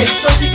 Esto